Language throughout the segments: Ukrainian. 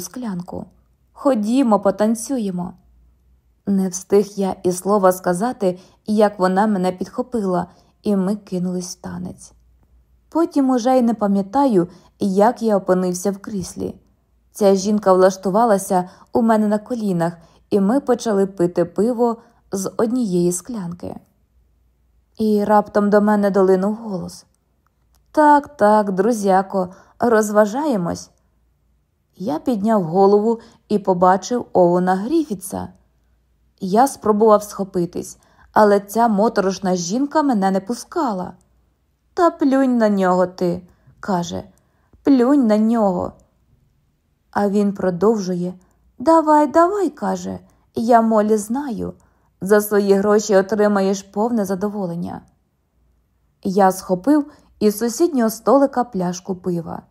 склянку. Ходімо, потанцюємо. Не встиг я і слова сказати, як вона мене підхопила, і ми кинулись в танець. Потім уже й не пам'ятаю, як я опинився в кріслі. Ця жінка влаштувалася у мене на колінах, і ми почали пити пиво з однієї склянки. І раптом до мене долинув голос Так, так, друзяко, розважаємось. Я підняв голову і побачив Оуна Гріфітса. Я спробував схопитись, але ця моторошна жінка мене не пускала. Та плюнь на нього ти, каже, плюнь на нього. А він продовжує Давай, давай, каже, я молі знаю. За свої гроші отримаєш повне задоволення. Я схопив із сусіднього столика пляшку пива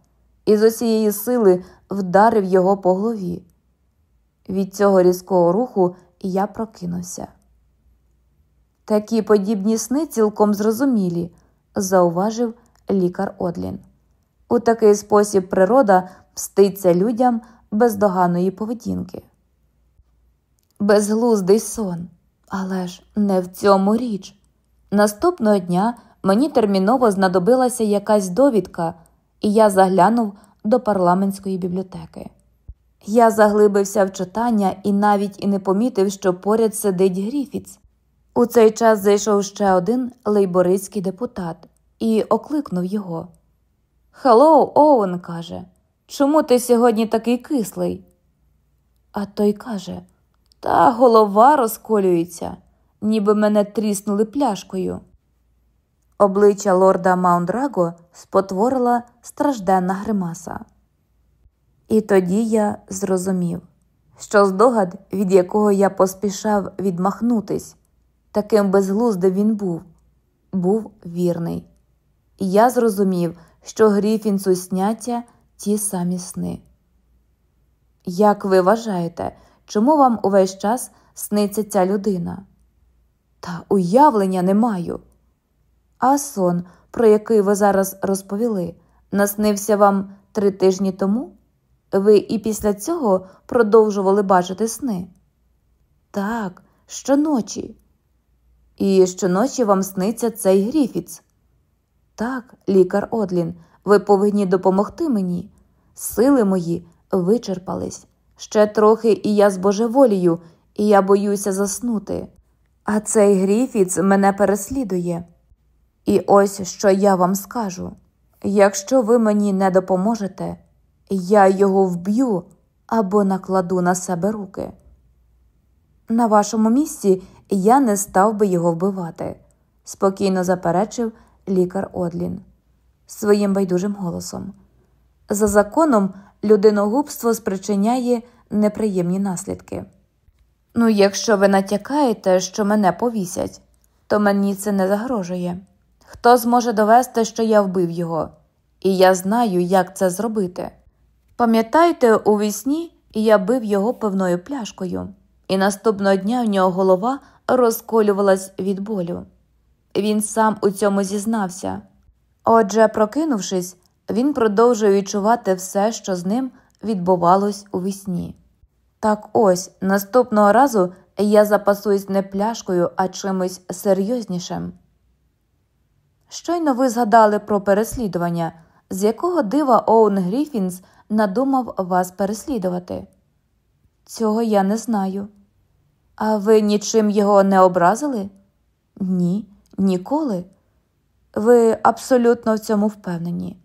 і з усієї сили вдарив його по голові. Від цього різкого руху я прокинувся. Такі подібні сни цілком зрозумілі, зауважив лікар Одлін. У такий спосіб природа мститься людям бездоганної поведінки. Безглуздий сон, але ж не в цьому річ. Наступного дня мені терміново знадобилася якась довідка, і я заглянув до парламентської бібліотеки. Я заглибився в читання і навіть і не помітив, що поряд сидить Гріфітс. У цей час зайшов ще один лейбористський депутат і окликнув його. Hello, Оуен, каже, чому ти сьогодні такий кислий? А той каже Та голова розколюється, ніби мене тріснули пляшкою. Обличчя лорда Маундраго спотворила стражденна гримаса. І тоді я зрозумів, що здогад, від якого я поспішав відмахнутись, таким безглуздим він був, був вірний. І я зрозумів, що Гріфінсу сняття ті самі сни. Як ви вважаєте, чому вам увесь час сниться ця людина? Та уявлення не маю. А сон, про який ви зараз розповіли, наснився вам три тижні тому? Ви і після цього продовжували бачити сни? Так, щоночі. І щоночі вам сниться цей Гріфіц? Так, лікар Одлін, ви повинні допомогти мені. Сили мої вичерпались. Ще трохи, і я збожеволію, і я боюся заснути. А цей Гріфіц мене переслідує. І ось що я вам скажу: якщо ви мені не допоможете, я його вб'ю або накладу на себе руки. На вашому місці я не став би його вбивати, спокійно заперечив лікар Одлін своїм байдужим голосом. За законом, людиногубство спричиняє неприємні наслідки. Ну, якщо ви натякаєте, що мене повісять, то мені це не загрожує. Хто зможе довести, що я вбив його, і я знаю, як це зробити. Пам'ятаєте, у вісні я бив його пивною пляшкою, і наступного дня в нього голова розколювалась від болю. Він сам у цьому зізнався. Отже, прокинувшись, він продовжує відчувати все, що з ним відбувалось у вісні. Так ось наступного разу я запасуюсь не пляшкою, а чимось серйознішим. Щойно ви згадали про переслідування, з якого дива Оун Гріфінс надумав вас переслідувати. Цього я не знаю. А ви нічим його не образили? Ні, ніколи. Ви абсолютно в цьому впевнені.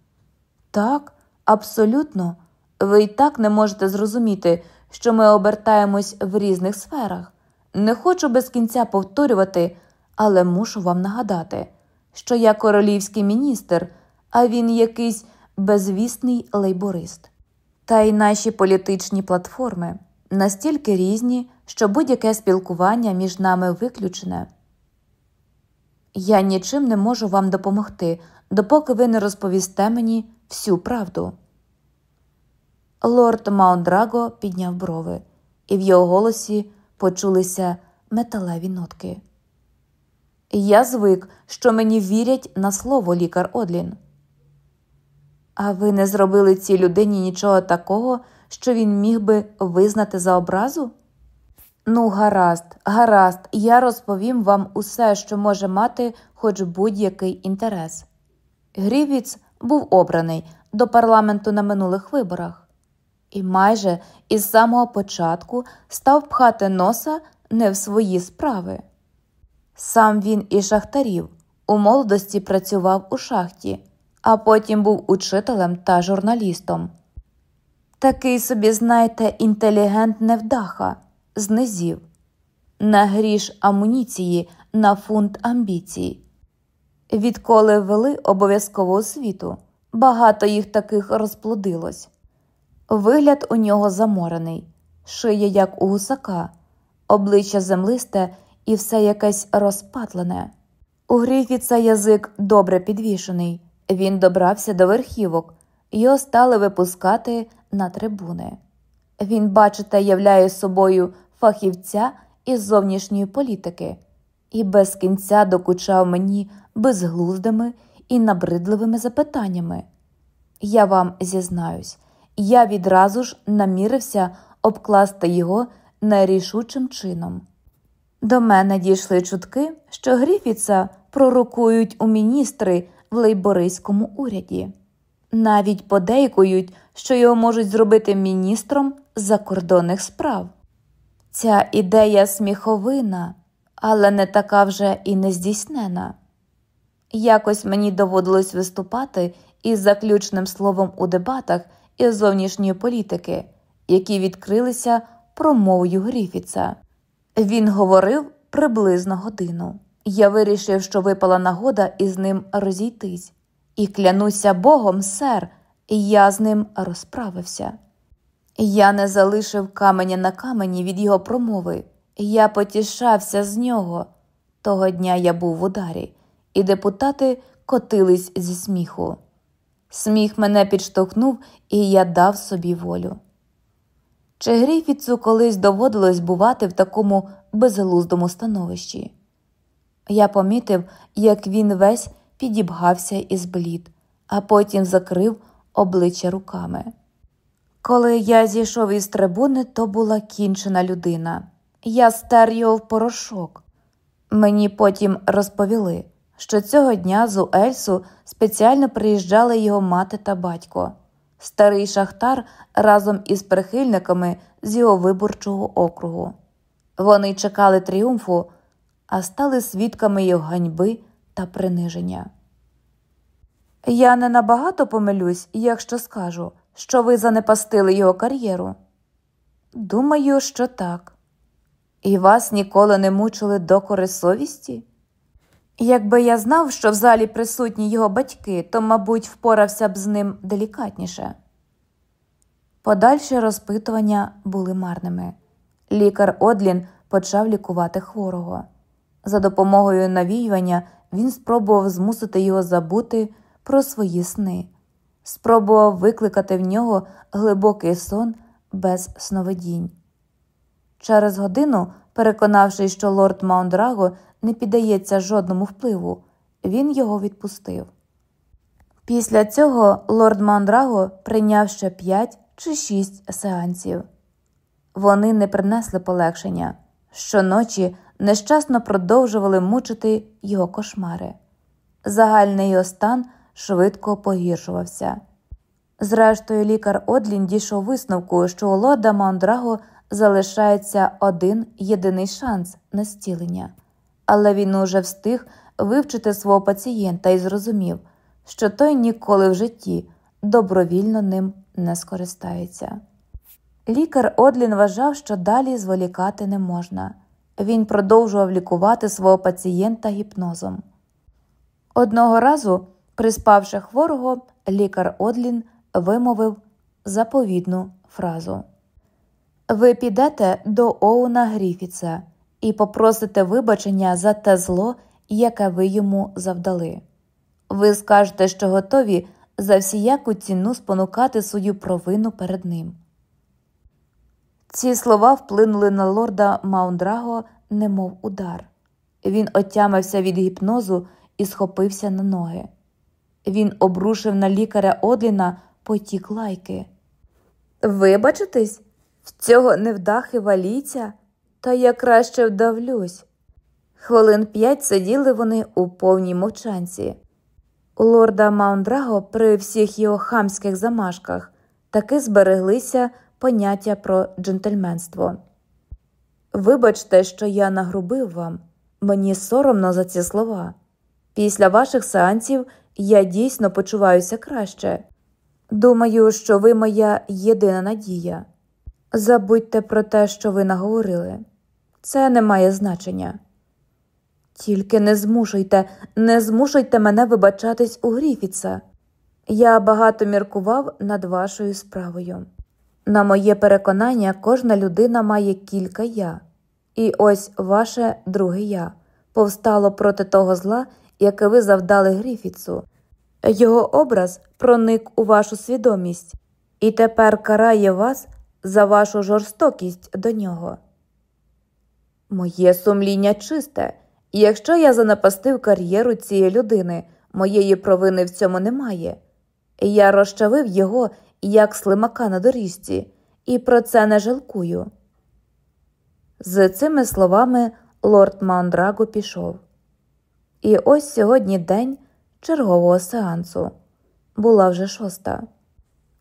Так, абсолютно. Ви й так не можете зрозуміти, що ми обертаємось в різних сферах. Не хочу без кінця повторювати, але мушу вам нагадати, що я королівський міністр, а він якийсь безвісний лейборист. Та й наші політичні платформи настільки різні, що будь-яке спілкування між нами виключене. Я нічим не можу вам допомогти, допоки ви не розповісте мені всю правду. Лорд Маундраго підняв брови, і в його голосі почулися металеві нотки. Я звик, що мені вірять на слово лікар Одлін. А ви не зробили цій людині нічого такого, що він міг би визнати за образу? Ну, гаразд, гаразд, я розповім вам усе, що може мати хоч будь-який інтерес. Грівіц був обраний до парламенту на минулих виборах, і майже із самого початку став пхати носа не в свої справи. Сам він і шахтарів у молодості працював у шахті, а потім був учителем та журналістом. Такий собі, знаєте, інтелігент невдаха, з низів, на гріш амуніції на фунт амбіцій. Відколи ввели обов'язкову освіту, багато їх таких розплодилось. Вигляд у нього заморений, шия, як у гусака, обличчя землисте і все якесь розпатлене. У Гріфіца язик добре підвішений, він добрався до верхівок, його стали випускати на трибуни. Він, бачите, являє собою фахівця із зовнішньої політики і без кінця докучав мені безглуздими і набридливими запитаннями. Я вам зізнаюсь, я відразу ж намірився обкласти його нерішучим чином. До мене дійшли чутки, що Гріфіца пророкують у міністри в лейбористському уряді. Навіть подейкують, що його можуть зробити міністром закордонних справ. Ця ідея сміховина, але не така вже і не здійснена. Якось мені доводилось виступати із заключним словом у дебатах із зовнішньої політики, які відкрилися промовою Гріфіца. Він говорив приблизно годину. Я вирішив, що випала нагода із ним розійтись, і клянуся Богом, сер, я з ним розправився. Я не залишив каменя на камені від його промови, я потішався з нього. Того дня я був в ударі, і депутати котились зі сміху. Сміх мене підштовхнув, і я дав собі волю. Чи Гріфіцу колись доводилось бувати в такому безглуздому становищі? Я помітив, як він весь підібгався і зблід, а потім закрив обличчя руками. Коли я зійшов із трибуни, то була кінчена людина. Я стер його в порошок. Мені потім розповіли, що цього дня з Уельсу спеціально приїжджали його мати та батько, старий шахтар разом із прихильниками з його виборчого округу. Вони чекали тріумфу, а стали свідками його ганьби та приниження. Я не набагато помилюсь, якщо скажу, що ви занепастили його кар'єру. Думаю, що так. І вас ніколи не мучили докори совісті? Якби я знав, що в залі присутні його батьки, то, мабуть, впорався б з ним делікатніше. Подальші розпитування були марними. Лікар Одлін почав лікувати хворого. За допомогою навіювання він спробував змусити його забути про свої сни, спробував викликати в нього глибокий сон без сновидінь. Через годину, переконавшись, що лорд Маундраго не піддається жодному впливу, він його відпустив. Після цього лорд Маундраго прийняв ще п'ять чи шість сеансів. Вони не принесли полегшення. Щоночі нещасно продовжували мучити його кошмари. Загальний його стан швидко погіршувався. Зрештою, лікар Одлін дійшов висновку, що у лорда Маундраго залишається один єдиний шанс на зцілення, але він уже встиг вивчити свого пацієнта і зрозумів, що той ніколи в житті добровільно ним не скористається. Лікар Одлін вважав, що далі зволікати не можна. Він продовжував лікувати свого пацієнта гіпнозом. Одного разу, приспавши хворого, лікар Одлін вимовив заповідну фразу Ви підете до Оуна Гріфіца і попросите вибачення за те зло, яке ви йому завдали. Ви скажете, що готові за всіяку ціну спонукати свою провину перед ним. Ці слова вплинули на лорда Маундраго, немов удар. Він отямився від гіпнозу і схопився на ноги. Він обрушив на лікаря Одліна потік лайки. Вибачитись? В цього невдахи валіця? Та я краще вдавлюсь. Хвилин п'ять сиділи вони у повній мовчанці. У лорда Маундраго при всіх його хамських замашках таки збереглися поняття про джентльменство. Вибачте, що я нагрубив вам, мені соромно за ці слова. Після ваших сеансів я дійсно почуваюся краще. Думаю, що ви моя єдина надія. Забудьте про те, що ви наговорили. Це не має значення. Тільки не змушуйте, не змушуйте мене вибачатись у Гріфіца. Я багато міркував над вашою справою. На моє переконання, кожна людина має кілька я, і ось ваше друге я повстало проти того зла, яке ви завдали Гріфіцу. Його образ проник у вашу свідомість і тепер карає вас за вашу жорстокість до нього. Моє сумління чисте, і якщо я занапастив кар'єру цієї людини, моєї провини в цьому немає. Я розчавив його як слимака на доріжці, і про це не жалкую. З цими словами лорд Маундрагу пішов. І ось сьогодні день чергового сеансу була вже шоста.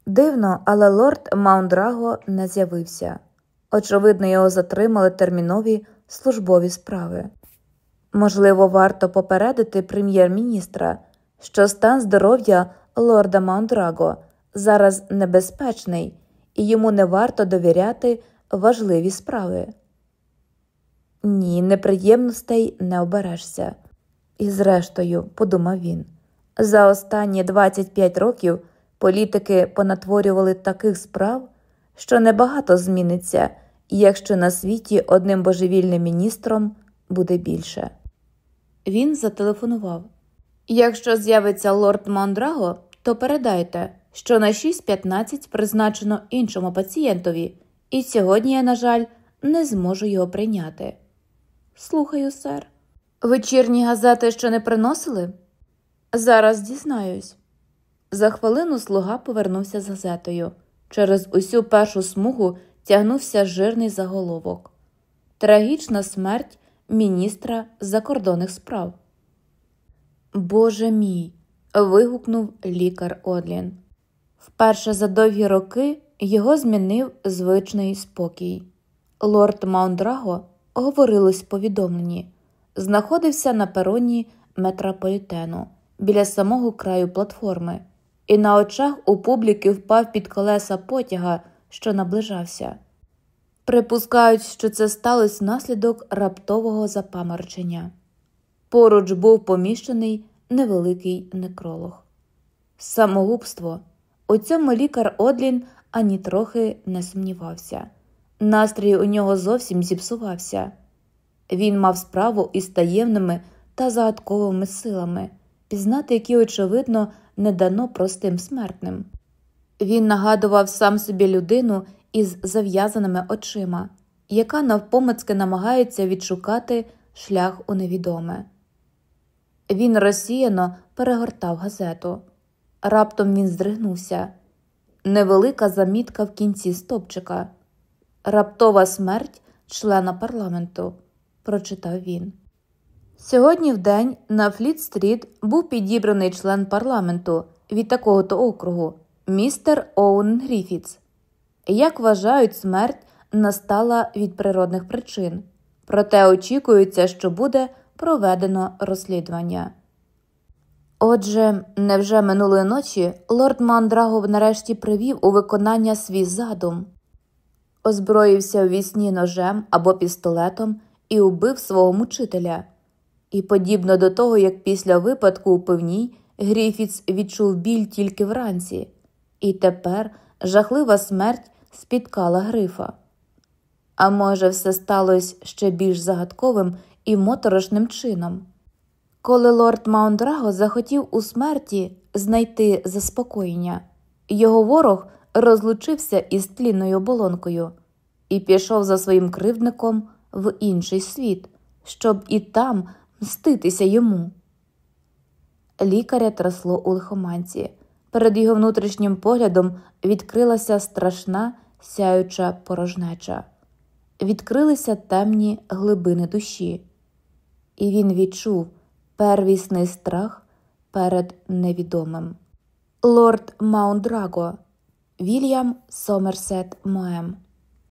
Дивно, але лорд Маундраго не з'явився. Очевидно, його затримали термінові службові справи. Можливо, варто попередити прем'єр-міністра, що стан здоров'я лорда Маундраго зараз небезпечний і йому не варто довіряти важливі справи. Ні, неприємностей не оберешся. І, зрештою, подумав він, за останні 25 років політики понатворювали таких справ, що небагато зміниться, якщо на світі одним божевільним міністром буде більше. Він зателефонував. Якщо з'явиться лорд Мондраго, то передайте, що на 6.15 призначено іншому пацієнтові, і сьогодні я, на жаль, не зможу його прийняти. Слухаю, сер. Вечірні газети ще не приносили? Зараз дізнаюсь. За хвилину слуга повернувся з газетою. Через усю першу смугу тягнувся жирний заголовок Трагічна смерть міністра закордонних справ. Боже мій. вигукнув лікар Одлін. Вперше за довгі роки його змінив звичний спокій. Лорд Маундраго, говорилось в повідомленні, знаходився на пероні метрополітену біля самого краю платформи, і на очах у публіки впав під колеса потяга, що наближався. Припускають, що це сталося внаслідок раптового запаморчення. Поруч був поміщений невеликий некролог. Самогубство. У цьому лікар Одлін ані трохи не сумнівався. Настрій у нього зовсім зіпсувався. Він мав справу із таємними та загадковими силами, пізнати які, очевидно, не дано простим смертним. Він нагадував сам собі людину із зав'язаними очима, яка навпомацьки намагається відшукати шлях у невідоме. Він розсіяно перегортав газету. Раптом він здригнувся. Невелика замітка в кінці стовпчика. Раптова смерть члена парламенту, прочитав він. Сьогодні в день на Фліт-стріт був підібраний член парламенту від такого то округу, містер Оуен Гріфітс. Як вважають, смерть настала від природних причин, проте очікується, що буде проведено розслідування. Отже, невже минулої ночі лорд Мандрагов нарешті привів у виконання свій задум, озброївся у вісні ножем або пістолетом і убив свого мучителя. І, подібно до того, як після випадку у пивній Гріфіц відчув біль тільки вранці, і тепер жахлива смерть спіткала грифа. А може, все сталося ще більш загадковим і моторошним чином. Коли лорд Маундраго захотів у смерті знайти заспокоєння, його ворог розлучився із тлінною оболонкою і пішов за своїм кривдником в інший світ, щоб і там мститися йому. Лікаря трасло у лихоманці, Перед його внутрішнім поглядом відкрилася страшна сяюча порожнеча, відкрилися темні глибини душі, і він відчув первісний страх перед невідомим. Лорд Маундраго Вільям Сомерсет Моем